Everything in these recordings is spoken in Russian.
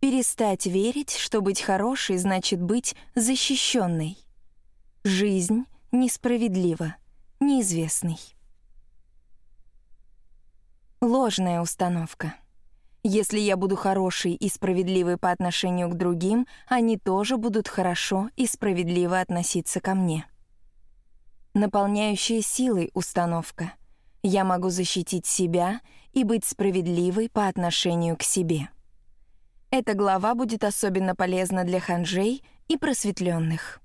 Перестать верить, что быть хорошей значит быть защищенной. Жизнь несправедлива, неизвестный. Ложная установка. Если я буду хорошей и справедливой по отношению к другим, они тоже будут хорошо и справедливо относиться ко мне. Наполняющая силой установка. Я могу защитить себя и быть справедливой по отношению к себе. Эта глава будет особенно полезна для ханжей и просветленных.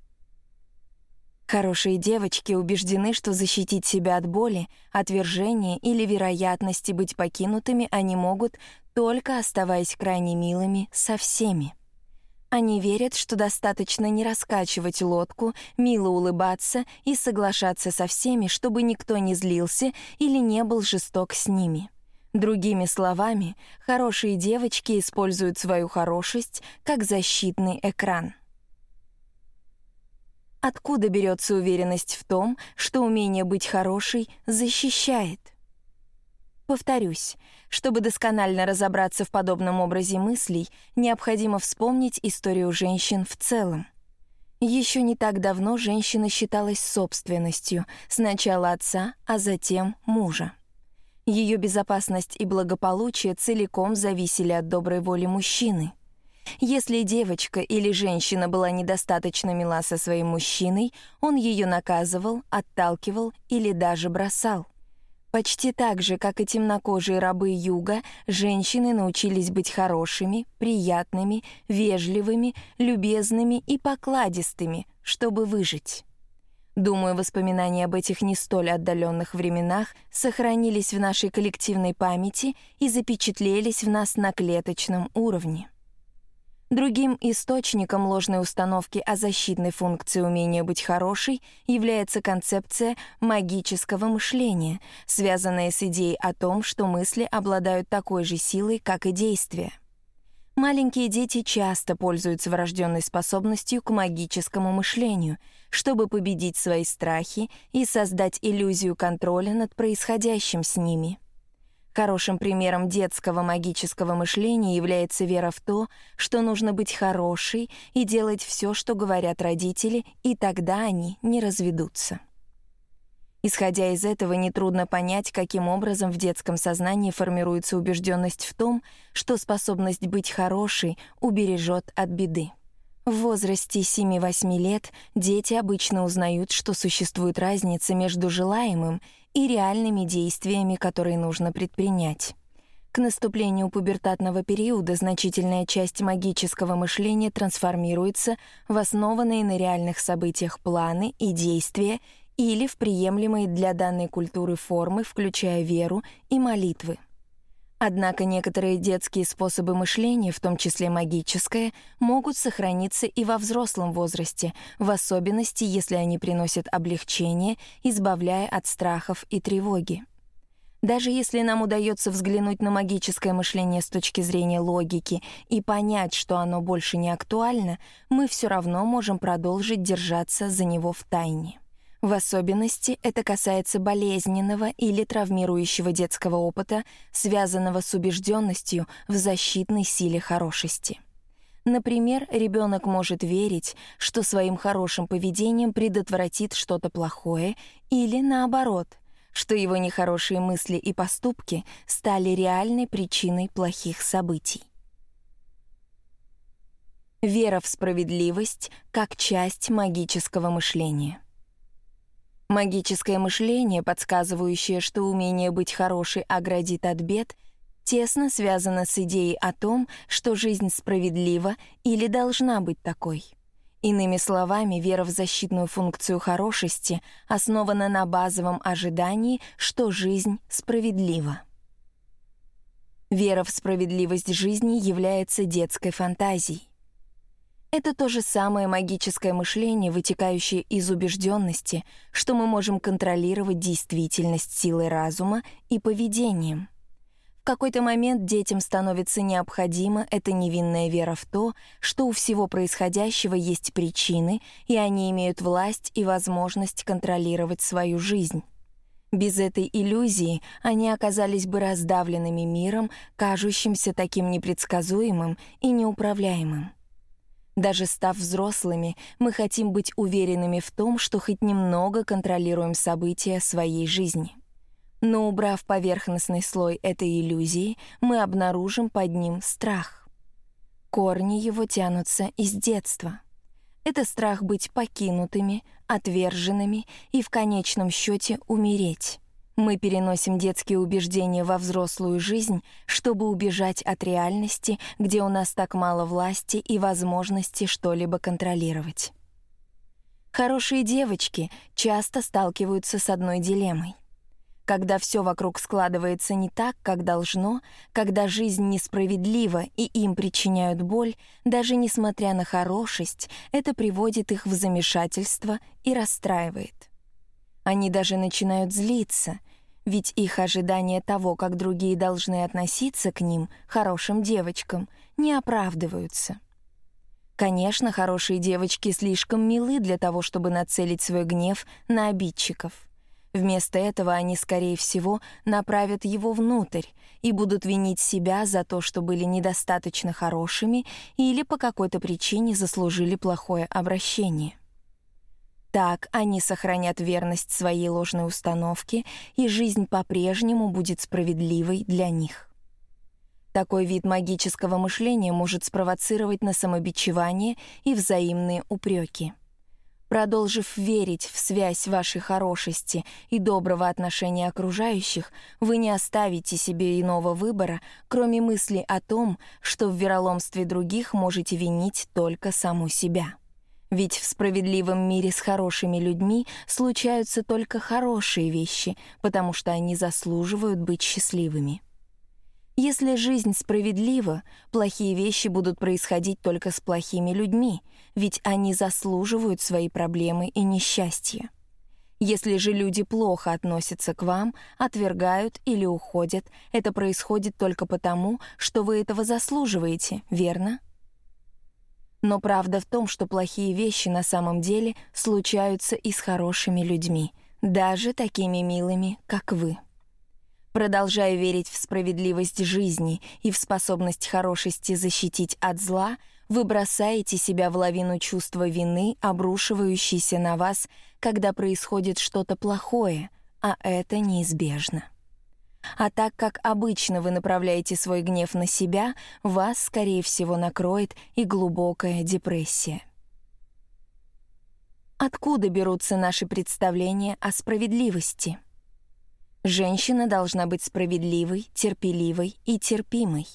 Хорошие девочки убеждены, что защитить себя от боли, отвержения или вероятности быть покинутыми они могут, только оставаясь крайне милыми со всеми. Они верят, что достаточно не раскачивать лодку, мило улыбаться и соглашаться со всеми, чтобы никто не злился или не был жесток с ними. Другими словами, хорошие девочки используют свою хорошесть как защитный экран. Откуда берется уверенность в том, что умение быть хорошей защищает? Повторюсь, чтобы досконально разобраться в подобном образе мыслей, необходимо вспомнить историю женщин в целом. Еще не так давно женщина считалась собственностью, сначала отца, а затем мужа. Ее безопасность и благополучие целиком зависели от доброй воли мужчины — если девочка или женщина была недостаточно мила со своим мужчиной, он ее наказывал, отталкивал или даже бросал. Почти так же, как и темнокожие рабы юга, женщины научились быть хорошими, приятными, вежливыми, любезными и покладистыми, чтобы выжить. Думаю, воспоминания об этих не столь отдаленных временах сохранились в нашей коллективной памяти и запечатлелись в нас на клеточном уровне. Другим источником ложной установки о защитной функции умения быть хорошей является концепция магического мышления, связанная с идеей о том, что мысли обладают такой же силой, как и действия. Маленькие дети часто пользуются врожденной способностью к магическому мышлению, чтобы победить свои страхи и создать иллюзию контроля над происходящим с ними — Хорошим примером детского магического мышления является вера в то, что нужно быть хорошей и делать все, что говорят родители, и тогда они не разведутся. Исходя из этого, нетрудно понять, каким образом в детском сознании формируется убежденность в том, что способность быть хорошей убережет от беды. В возрасте 7-8 лет дети обычно узнают, что существует разница между желаемым и реальными действиями, которые нужно предпринять. К наступлению пубертатного периода значительная часть магического мышления трансформируется в основанные на реальных событиях планы и действия или в приемлемые для данной культуры формы, включая веру и молитвы. Однако некоторые детские способы мышления, в том числе магическое, могут сохраниться и во взрослом возрасте, в особенности, если они приносят облегчение, избавляя от страхов и тревоги. Даже если нам удается взглянуть на магическое мышление с точки зрения логики и понять, что оно больше не актуально, мы все равно можем продолжить держаться за него в тайне. В особенности это касается болезненного или травмирующего детского опыта, связанного с убежденностью в защитной силе хорошести. Например, ребенок может верить, что своим хорошим поведением предотвратит что-то плохое, или наоборот, что его нехорошие мысли и поступки стали реальной причиной плохих событий. Вера в справедливость как часть магического мышления. Магическое мышление, подсказывающее, что умение быть хорошей оградит от бед, тесно связано с идеей о том, что жизнь справедлива или должна быть такой. Иными словами, вера в защитную функцию хорошести основана на базовом ожидании, что жизнь справедлива. Вера в справедливость жизни является детской фантазией. Это то же самое магическое мышление, вытекающее из убежденности, что мы можем контролировать действительность силой разума и поведением. В какой-то момент детям становится необходима эта невинная вера в то, что у всего происходящего есть причины, и они имеют власть и возможность контролировать свою жизнь. Без этой иллюзии они оказались бы раздавленными миром, кажущимся таким непредсказуемым и неуправляемым. Даже став взрослыми, мы хотим быть уверенными в том, что хоть немного контролируем события своей жизни. Но убрав поверхностный слой этой иллюзии, мы обнаружим под ним страх. Корни его тянутся из детства. Это страх быть покинутыми, отверженными и в конечном счете умереть. Мы переносим детские убеждения во взрослую жизнь, чтобы убежать от реальности, где у нас так мало власти и возможности что-либо контролировать. Хорошие девочки часто сталкиваются с одной дилеммой. Когда все вокруг складывается не так, как должно, когда жизнь несправедлива и им причиняют боль, даже несмотря на хорошесть, это приводит их в замешательство и расстраивает. Они даже начинают злиться, ведь их ожидания того, как другие должны относиться к ним, хорошим девочкам, не оправдываются. Конечно, хорошие девочки слишком милы для того, чтобы нацелить свой гнев на обидчиков. Вместо этого они, скорее всего, направят его внутрь и будут винить себя за то, что были недостаточно хорошими или по какой-то причине заслужили плохое обращение. Так они сохранят верность своей ложной установке, и жизнь по-прежнему будет справедливой для них. Такой вид магического мышления может спровоцировать на самобичевание и взаимные упреки. Продолжив верить в связь вашей хорошести и доброго отношения окружающих, вы не оставите себе иного выбора, кроме мысли о том, что в вероломстве других можете винить только саму себя. Ведь в справедливом мире с хорошими людьми случаются только хорошие вещи, потому что они заслуживают быть счастливыми. Если жизнь справедлива, плохие вещи будут происходить только с плохими людьми, ведь они заслуживают свои проблемы и несчастья. Если же люди плохо относятся к вам, отвергают или уходят, это происходит только потому, что вы этого заслуживаете, верно? Но правда в том, что плохие вещи на самом деле случаются и с хорошими людьми, даже такими милыми, как вы. Продолжая верить в справедливость жизни и в способность хорошести защитить от зла, вы бросаете себя в лавину чувства вины, обрушивающейся на вас, когда происходит что-то плохое, а это неизбежно. А так как обычно вы направляете свой гнев на себя, вас, скорее всего, накроет и глубокая депрессия. Откуда берутся наши представления о справедливости? Женщина должна быть справедливой, терпеливой и терпимой.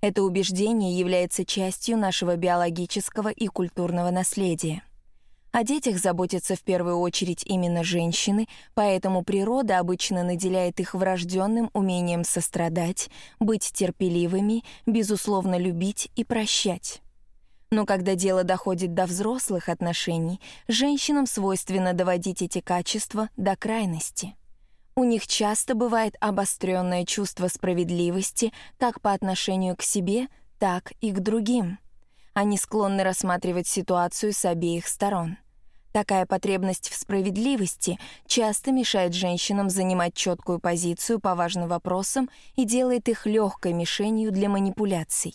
Это убеждение является частью нашего биологического и культурного наследия. О детях заботятся в первую очередь именно женщины, поэтому природа обычно наделяет их врожденным умением сострадать, быть терпеливыми, безусловно любить и прощать. Но когда дело доходит до взрослых отношений, женщинам свойственно доводить эти качества до крайности. У них часто бывает обостренное чувство справедливости как по отношению к себе, так и к другим. Они склонны рассматривать ситуацию с обеих сторон. Такая потребность в справедливости часто мешает женщинам занимать четкую позицию по важным вопросам и делает их легкой мишенью для манипуляций.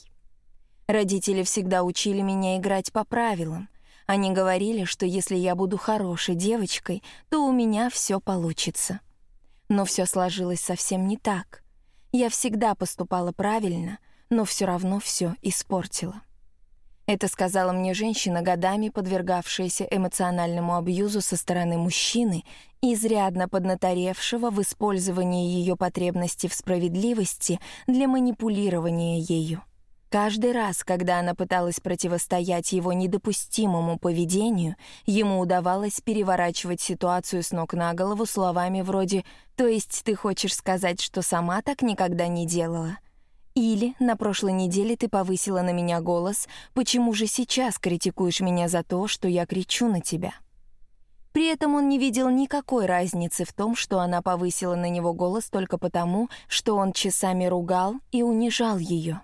Родители всегда учили меня играть по правилам. Они говорили, что если я буду хорошей девочкой, то у меня все получится. Но все сложилось совсем не так. Я всегда поступала правильно, но все равно все испортила. Это сказала мне женщина, годами подвергавшаяся эмоциональному абьюзу со стороны мужчины, изрядно поднаторевшего в использовании ее потребности в справедливости для манипулирования ею. Каждый раз, когда она пыталась противостоять его недопустимому поведению, ему удавалось переворачивать ситуацию с ног на голову словами вроде «То есть ты хочешь сказать, что сама так никогда не делала?» Или на прошлой неделе ты повысила на меня голос, почему же сейчас критикуешь меня за то, что я кричу на тебя? При этом он не видел никакой разницы в том, что она повысила на него голос только потому, что он часами ругал и унижал ее.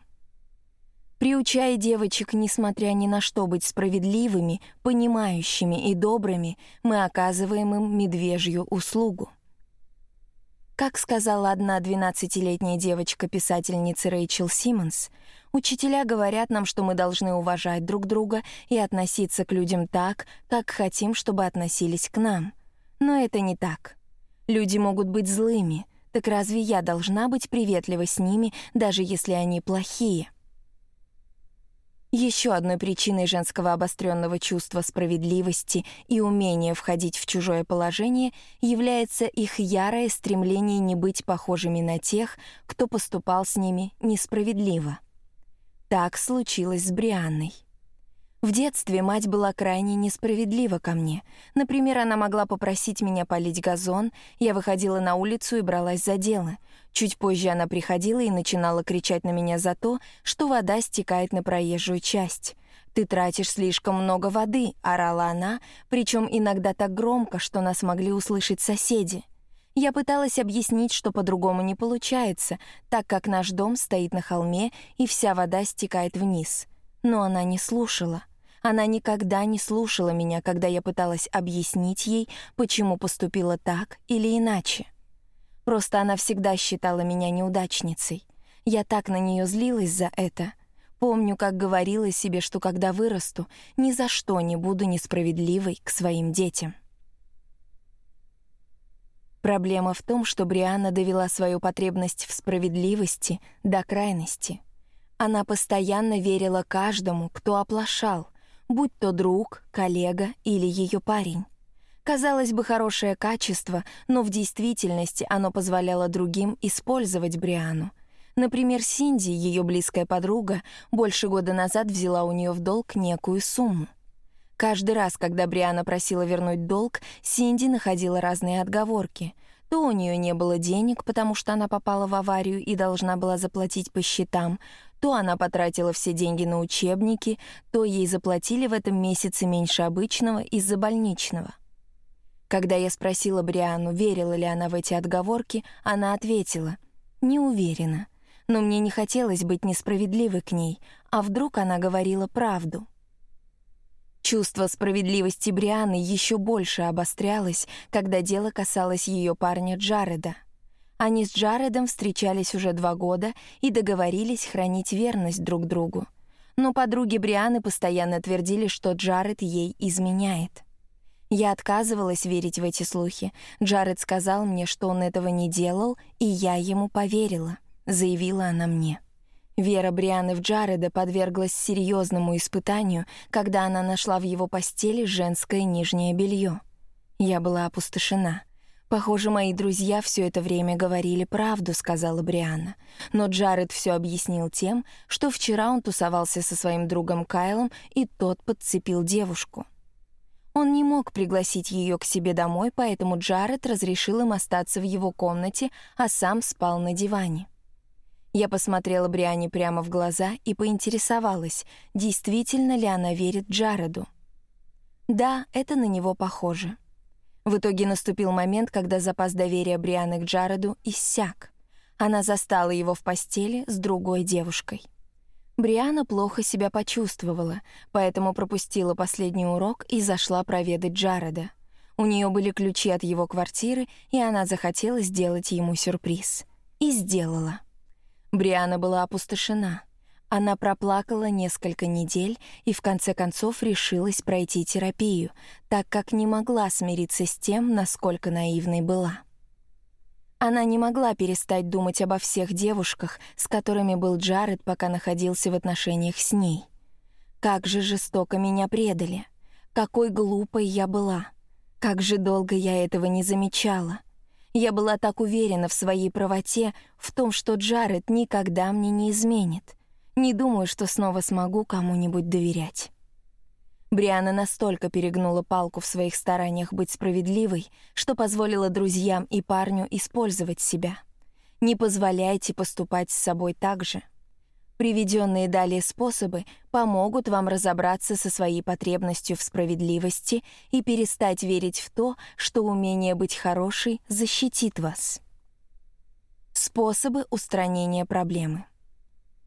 Приучая девочек, несмотря ни на что, быть справедливыми, понимающими и добрыми, мы оказываем им медвежью услугу. Как сказала одна 12-летняя девочка-писательница Рэйчел Симмонс, учителя говорят нам, что мы должны уважать друг друга и относиться к людям так, как хотим, чтобы относились к нам. Но это не так. Люди могут быть злыми, так разве я должна быть приветлива с ними, даже если они плохие? Еще одной причиной женского обостренного чувства справедливости и умения входить в чужое положение является их ярое стремление не быть похожими на тех, кто поступал с ними несправедливо. Так случилось с Брианной. В детстве мать была крайне несправедлива ко мне. Например, она могла попросить меня полить газон, я выходила на улицу и бралась за дело. Чуть позже она приходила и начинала кричать на меня за то, что вода стекает на проезжую часть. «Ты тратишь слишком много воды», — орала она, причем иногда так громко, что нас могли услышать соседи. Я пыталась объяснить, что по-другому не получается, так как наш дом стоит на холме, и вся вода стекает вниз. Но она не слушала. Она никогда не слушала меня, когда я пыталась объяснить ей, почему поступила так или иначе. Просто она всегда считала меня неудачницей. Я так на нее злилась за это. Помню, как говорила себе, что когда вырасту, ни за что не буду несправедливой к своим детям. Проблема в том, что Брианна довела свою потребность в справедливости до крайности. Она постоянно верила каждому, кто оплошал — будь то друг, коллега или ее парень. Казалось бы, хорошее качество, но в действительности оно позволяло другим использовать Бриану. Например, Синди, ее близкая подруга, больше года назад взяла у нее в долг некую сумму. Каждый раз, когда Бриана просила вернуть долг, Синди находила разные отговорки. То у нее не было денег, потому что она попала в аварию и должна была заплатить по счетам, то она потратила все деньги на учебники, то ей заплатили в этом месяце меньше обычного из-за больничного. Когда я спросила Бриану, верила ли она в эти отговорки, она ответила «Не уверена, но мне не хотелось быть несправедливой к ней, а вдруг она говорила правду». Чувство справедливости Брианы еще больше обострялось, когда дело касалось ее парня Джареда — они с Джаредом встречались уже два года и договорились хранить верность друг другу. Но подруги Брианы постоянно твердили, что Джаред ей изменяет. Я отказывалась верить в эти слухи. Джаред сказал мне, что он этого не делал, и я ему поверила, заявила она мне. Вера Брианы в Джареда подверглась серьезному испытанию, когда она нашла в его постели женское нижнее белье. Я была опустошена. «Похоже, мои друзья все это время говорили правду», — сказала Брианна. Но Джаред все объяснил тем, что вчера он тусовался со своим другом Кайлом, и тот подцепил девушку. Он не мог пригласить ее к себе домой, поэтому Джаред разрешил им остаться в его комнате, а сам спал на диване. Я посмотрела Бриане прямо в глаза и поинтересовалась, действительно ли она верит Джареду. Да, это на него похоже. В итоге наступил момент, когда запас доверия Брианы к Джареду иссяк. Она застала его в постели с другой девушкой. Бриана плохо себя почувствовала, поэтому пропустила последний урок и зашла проведать Джареда. У нее были ключи от его квартиры, и она захотела сделать ему сюрприз. И сделала. Бриана была опустошена — она проплакала несколько недель и в конце концов решилась пройти терапию, так как не могла смириться с тем, насколько наивной была. Она не могла перестать думать обо всех девушках, с которыми был Джаред, пока находился в отношениях с ней. Как же жестоко меня предали. Какой глупой я была. Как же долго я этого не замечала. Я была так уверена в своей правоте, в том, что Джаред никогда мне не изменит. Не думаю, что снова смогу кому-нибудь доверять. Бриана настолько перегнула палку в своих стараниях быть справедливой, что позволила друзьям и парню использовать себя. Не позволяйте поступать с собой так же. Приведенные далее способы помогут вам разобраться со своей потребностью в справедливости и перестать верить в то, что умение быть хорошей защитит вас. Способы устранения проблемы.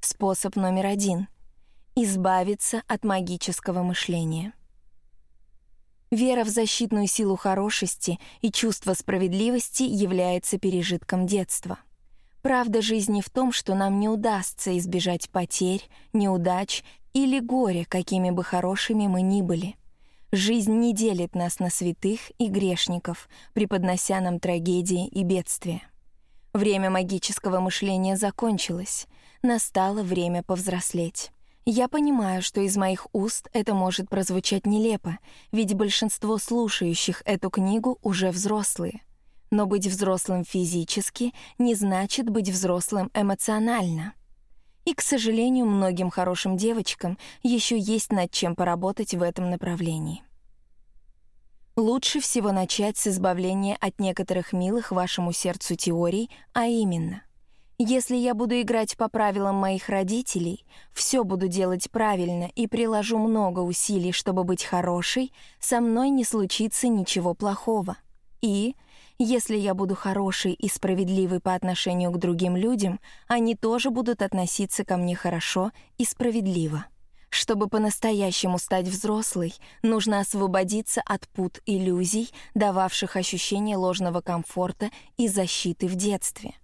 Способ номер один — избавиться от магического мышления. Вера в защитную силу хорошести и чувство справедливости является пережитком детства. Правда жизни в том, что нам не удастся избежать потерь, неудач или горя, какими бы хорошими мы ни были. Жизнь не делит нас на святых и грешников, преподнося нам трагедии и бедствия. Время магического мышления закончилось. Настало время повзрослеть. Я понимаю, что из моих уст это может прозвучать нелепо, ведь большинство слушающих эту книгу уже взрослые — но быть взрослым физически не значит быть взрослым эмоционально. И, к сожалению, многим хорошим девочкам еще есть над чем поработать в этом направлении. Лучше всего начать с избавления от некоторых милых вашему сердцу теорий, а именно — если я буду играть по правилам моих родителей, все буду делать правильно и приложу много усилий, чтобы быть хорошей, со мной не случится ничего плохого. И если я буду хорошей и справедливой по отношению к другим людям, они тоже будут относиться ко мне хорошо и справедливо. Чтобы по-настоящему стать взрослой, нужно освободиться от пут иллюзий, дававших ощущение ложного комфорта и защиты в детстве.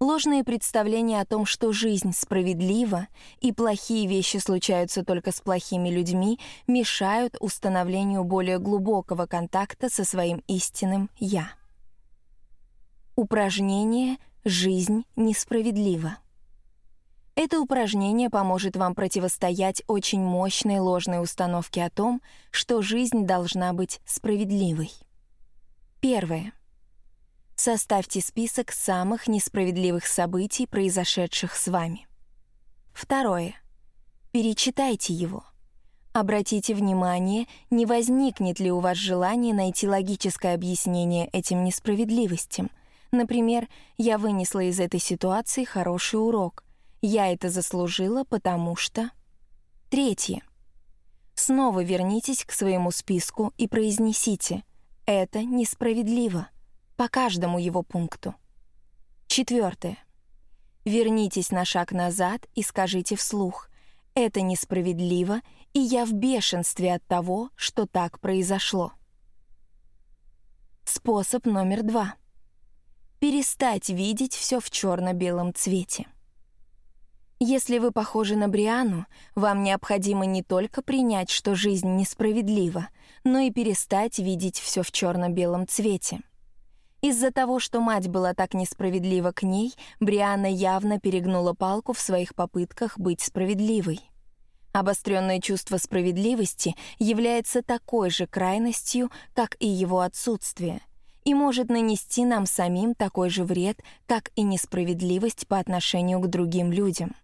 Ложные представления о том, что жизнь справедлива и плохие вещи случаются только с плохими людьми, мешают установлению более глубокого контакта со своим истинным «я». Упражнение «Жизнь несправедлива». Это упражнение поможет вам противостоять очень мощной ложной установке о том, что жизнь должна быть справедливой. Первое. Составьте список самых несправедливых событий, произошедших с вами. Второе. Перечитайте его. Обратите внимание, не возникнет ли у вас желание найти логическое объяснение этим несправедливостям — Например, я вынесла из этой ситуации хороший урок. Я это заслужила, потому что... Третье. Снова вернитесь к своему списку и произнесите «это несправедливо» по каждому его пункту. Четвертое. Вернитесь на шаг назад и скажите вслух «это несправедливо, и я в бешенстве от того, что так произошло». Способ номер два — перестать видеть все в черно-белом цвете. Если вы похожи на Бриану, вам необходимо не только принять, что жизнь несправедлива, но и перестать видеть все в черно-белом цвете. Из-за того, что мать была так несправедлива к ней, Бриана явно перегнула палку в своих попытках быть справедливой. Обостренное чувство справедливости является такой же крайностью, как и его отсутствие — и может нанести нам самим такой же вред, как и несправедливость по отношению к другим людям.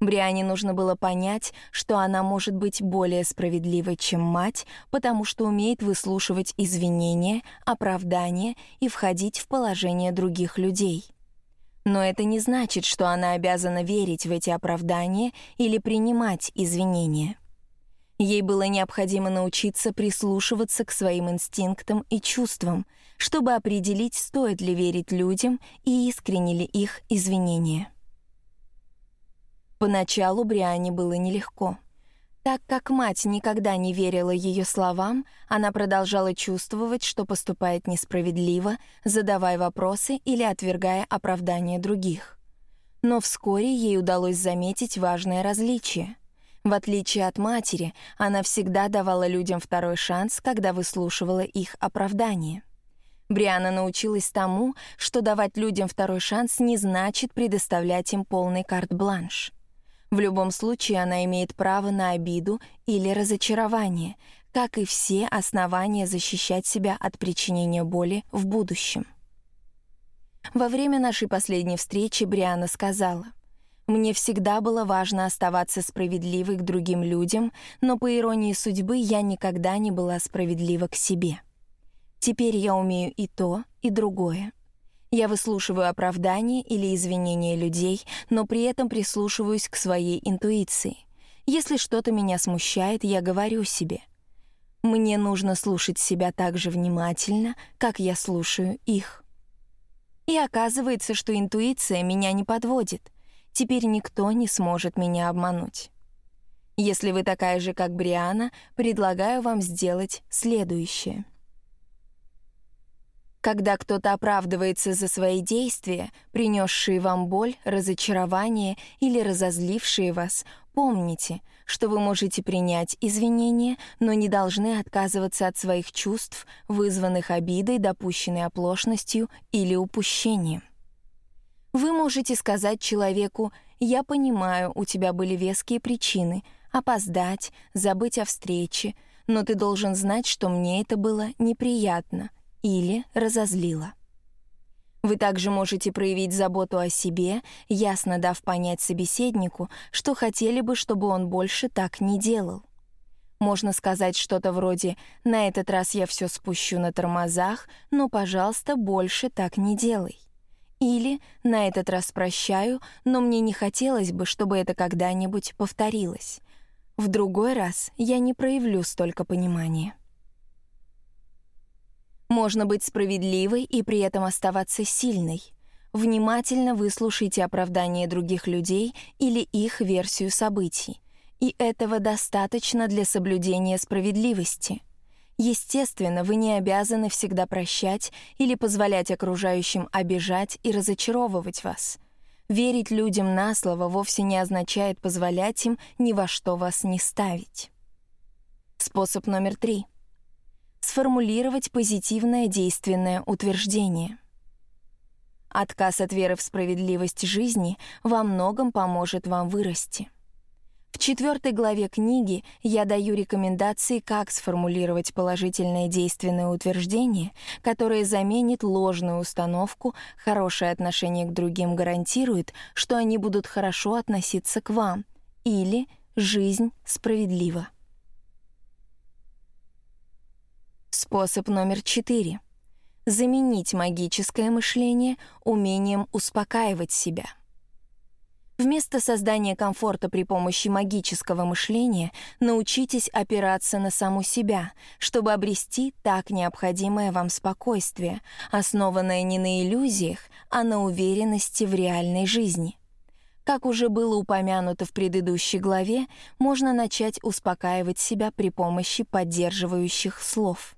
Бриане нужно было понять, что она может быть более справедливой, чем мать, потому что умеет выслушивать извинения, оправдания и входить в положение других людей. Но это не значит, что она обязана верить в эти оправдания или принимать извинения. Ей было необходимо научиться прислушиваться к своим инстинктам и чувствам, чтобы определить, стоит ли верить людям и искренне ли их извинения. Поначалу Бриане было нелегко. Так как мать никогда не верила ее словам, она продолжала чувствовать, что поступает несправедливо, задавая вопросы или отвергая оправдания других. Но вскоре ей удалось заметить важное различие. В отличие от матери, она всегда давала людям второй шанс, когда выслушивала их оправдание. Бриана научилась тому, что давать людям второй шанс не значит предоставлять им полный карт-бланш. В любом случае она имеет право на обиду или разочарование, как и все основания защищать себя от причинения боли в будущем. Во время нашей последней встречи Бриана сказала — мне всегда было важно оставаться справедливой к другим людям, но по иронии судьбы я никогда не была справедлива к себе. Теперь я умею и то, и другое. Я выслушиваю оправдания или извинения людей, но при этом прислушиваюсь к своей интуиции. Если что-то меня смущает, я говорю себе. Мне нужно слушать себя так же внимательно, как я слушаю их. И оказывается, что интуиция меня не подводит — Теперь никто не сможет меня обмануть. Если вы такая же, как Бриана, предлагаю вам сделать следующее. Когда кто-то оправдывается за свои действия, принесшие вам боль, разочарование или разозлившие вас, помните, что вы можете принять извинения, но не должны отказываться от своих чувств, вызванных обидой, допущенной оплошностью или упущением. Вы можете сказать человеку «Я понимаю, у тебя были веские причины, опоздать, забыть о встрече, но ты должен знать, что мне это было неприятно» или разозлила. Вы также можете проявить заботу о себе, ясно дав понять собеседнику, что хотели бы, чтобы он больше так не делал. Можно сказать что-то вроде «На этот раз я все спущу на тормозах, но, пожалуйста, больше так не делай». Или «На этот раз прощаю, но мне не хотелось бы, чтобы это когда-нибудь повторилось». В другой раз я не проявлю столько понимания. Можно быть справедливой и при этом оставаться сильной. Внимательно выслушайте оправдания других людей или их версию событий. И этого достаточно для соблюдения справедливости. Естественно, вы не обязаны всегда прощать или позволять окружающим обижать и разочаровывать вас. Верить людям на слово вовсе не означает позволять им ни во что вас не ставить. Способ номер три — сформулировать позитивное действенное утверждение. Отказ от веры в справедливость жизни во многом поможет вам вырасти. В четвертой главе книги я даю рекомендации, как сформулировать положительное действенное утверждение, которое заменит ложную установку «хорошее отношение к другим гарантирует, что они будут хорошо относиться к вам» или «жизнь справедлива». Способ номер четыре. Заменить магическое мышление умением успокаивать себя. Вместо создания комфорта при помощи магического мышления научитесь опираться на саму себя, чтобы обрести так необходимое вам спокойствие, основанное не на иллюзиях, а на уверенности в реальной жизни. Как уже было упомянуто в предыдущей главе, можно начать успокаивать себя при помощи поддерживающих слов.